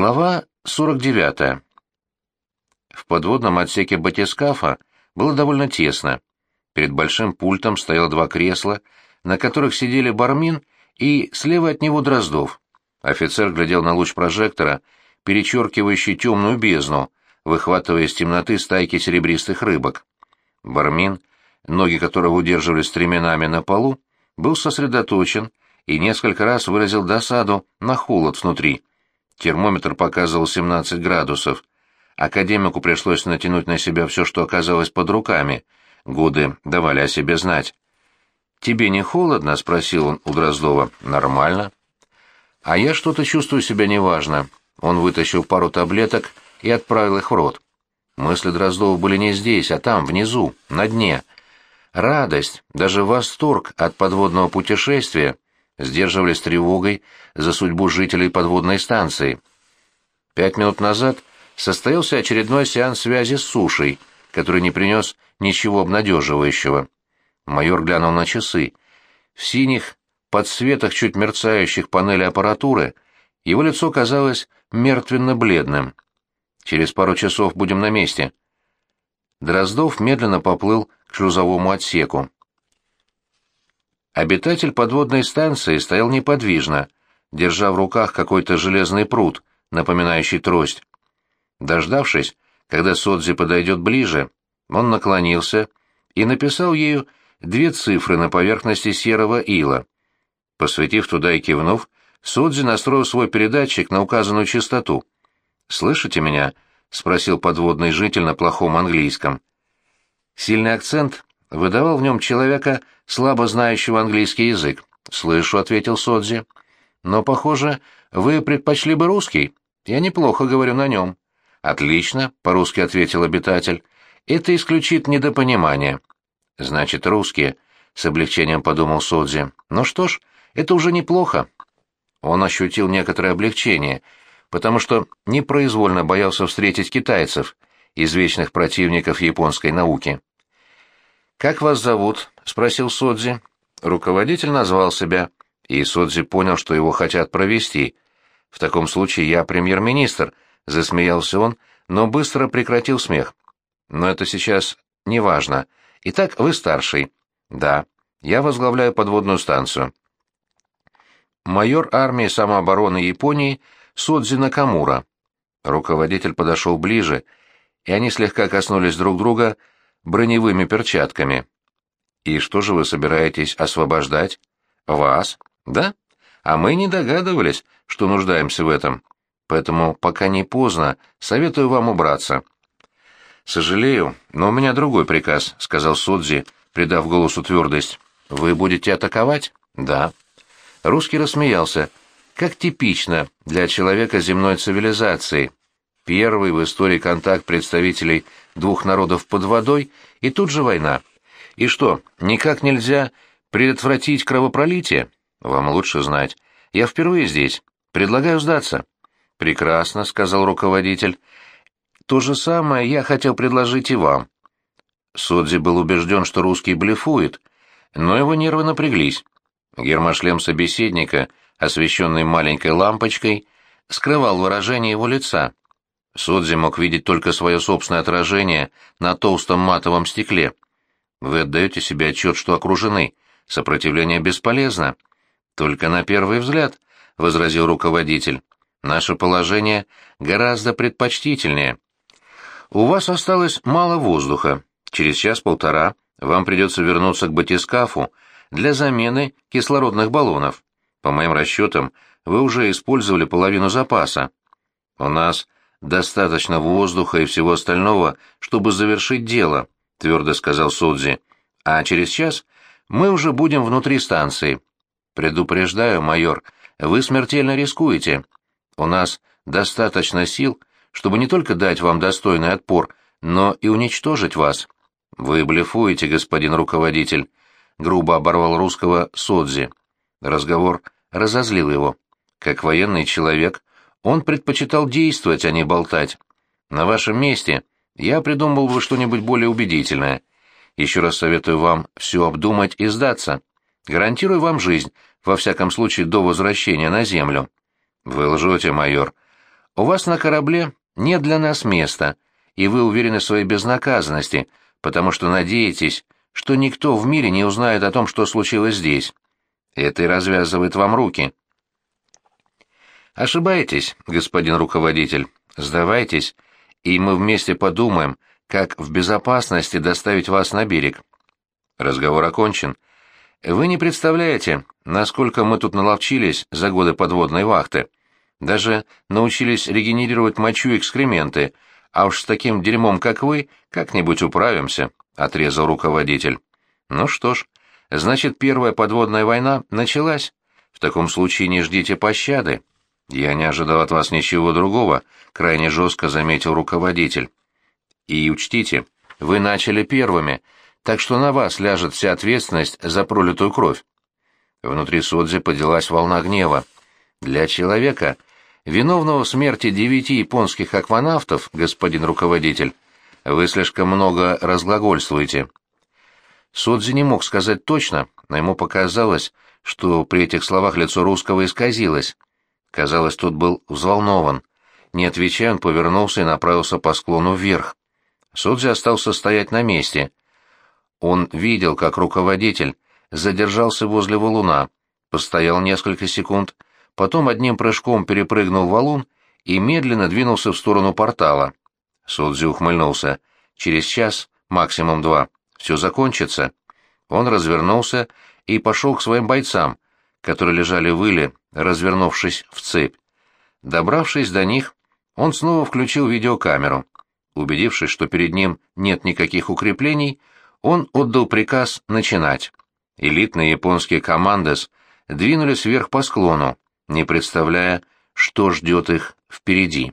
Глава 49. В подводном отсеке батискафа было довольно тесно. Перед большим пультом стояло два кресла, на которых сидели Бармин и слева от него Дроздов. Офицер глядел на луч прожектора, перечеркивающий темную бездну, выхватывая из темноты стайки серебристых рыбок. Бармин, ноги которого удерживали стременами на полу, был сосредоточен и несколько раз выразил досаду на холод внутри. Термометр показывал 17 градусов. Академику пришлось натянуть на себя все, что оказалось под руками. Годы давали о себе знать. «Тебе не холодно?» — спросил он у Дроздова. «Нормально». «А я что-то чувствую себя неважно». Он вытащил пару таблеток и отправил их в рот. Мысли Дроздова были не здесь, а там, внизу, на дне. Радость, даже восторг от подводного путешествия сдерживались тревогой за судьбу жителей подводной станции. Пять минут назад состоялся очередной сеанс связи с сушей, который не принес ничего обнадеживающего. Майор глянул на часы. В синих, подсветах чуть мерцающих панели аппаратуры его лицо казалось мертвенно-бледным. «Через пару часов будем на месте». Дроздов медленно поплыл к шлюзовому отсеку. Обитатель подводной станции стоял неподвижно, держа в руках какой-то железный пруд, напоминающий трость. Дождавшись, когда Содзи подойдет ближе, он наклонился и написал ею две цифры на поверхности серого ила. Посветив туда и кивнув, Содзи настроил свой передатчик на указанную частоту. «Слышите меня?» — спросил подводный житель на плохом английском. Сильный акцент выдавал в нем человека, слабо знающего английский язык. «Слышу», — ответил Содзи. «Но, похоже, вы предпочли бы русский. Я неплохо говорю на нем». «Отлично», — по-русски ответил обитатель. «Это исключит недопонимание». «Значит, русские», — с облегчением подумал Содзи. «Ну что ж, это уже неплохо». Он ощутил некоторое облегчение, потому что непроизвольно боялся встретить китайцев, извечных противников японской науки. «Как вас зовут?» — спросил Содзи. Руководитель назвал себя, и Содзи понял, что его хотят провести. «В таком случае я премьер-министр», — засмеялся он, но быстро прекратил смех. «Но это сейчас не важно. Итак, вы старший». «Да. Я возглавляю подводную станцию». Майор армии самообороны Японии Содзи Накамура. Руководитель подошел ближе, и они слегка коснулись друг друга, — броневыми перчатками. И что же вы собираетесь освобождать? Вас? Да? А мы не догадывались, что нуждаемся в этом. Поэтому, пока не поздно, советую вам убраться. Сожалею, но у меня другой приказ, сказал Судзи, придав голосу твердость. Вы будете атаковать? Да. Русский рассмеялся. Как типично для человека земной цивилизации. Первый в истории контакт представителей двух народов под водой, и тут же война. И что, никак нельзя предотвратить кровопролитие? Вам лучше знать. Я впервые здесь. Предлагаю сдаться. Прекрасно, сказал руководитель. То же самое я хотел предложить и вам. Содзи был убежден, что русский блефует, но его нервы напряглись. Гермошлем собеседника, освещенный маленькой лампочкой, скрывал выражение его лица. Судзи мог видеть только свое собственное отражение на толстом матовом стекле. Вы отдаете себе отчет, что окружены. Сопротивление бесполезно. Только на первый взгляд, — возразил руководитель. Наше положение гораздо предпочтительнее. У вас осталось мало воздуха. Через час-полтора вам придется вернуться к батискафу для замены кислородных баллонов. По моим расчетам, вы уже использовали половину запаса. У нас достаточно воздуха и всего остального, чтобы завершить дело», — твердо сказал Судзи. «А через час мы уже будем внутри станции. Предупреждаю, майор, вы смертельно рискуете. У нас достаточно сил, чтобы не только дать вам достойный отпор, но и уничтожить вас». «Вы блефуете, господин руководитель», — грубо оборвал русского Содзи. Разговор разозлил его. Как военный человек, он предпочитал действовать, а не болтать. На вашем месте я придумал бы что-нибудь более убедительное. Еще раз советую вам все обдумать и сдаться. Гарантирую вам жизнь, во всяком случае до возвращения на землю. Вы лжете, майор. У вас на корабле нет для нас места, и вы уверены в своей безнаказанности, потому что надеетесь, что никто в мире не узнает о том, что случилось здесь. Это и развязывает вам руки. Ошибаетесь, господин руководитель. Сдавайтесь, и мы вместе подумаем, как в безопасности доставить вас на берег. Разговор окончен. Вы не представляете, насколько мы тут наловчились за годы подводной вахты. Даже научились регенерировать мочу и экскременты, а уж с таким дерьмом, как вы, как-нибудь управимся, — отрезал руководитель. Ну что ж, значит, первая подводная война началась. В таком случае не ждите пощады. «Я не ожидал от вас ничего другого», — крайне жестко заметил руководитель. «И учтите, вы начали первыми, так что на вас ляжет вся ответственность за пролитую кровь». Внутри Содзи поднялась волна гнева. «Для человека, виновного в смерти девяти японских акванавтов, господин руководитель, вы слишком много разглагольствуете». Содзи не мог сказать точно, но ему показалось, что при этих словах лицо русского исказилось. Казалось, тот был взволнован. Не отвечая, он повернулся и направился по склону вверх. Судзи остался стоять на месте. Он видел, как руководитель задержался возле валуна, постоял несколько секунд, потом одним прыжком перепрыгнул валун и медленно двинулся в сторону портала. Судзи ухмыльнулся. Через час, максимум два, все закончится. Он развернулся и пошел к своим бойцам, которые лежали в иле, развернувшись в цепь. Добравшись до них, он снова включил видеокамеру. Убедившись, что перед ним нет никаких укреплений, он отдал приказ начинать. Элитные японские командос двинулись вверх по склону, не представляя, что ждет их впереди.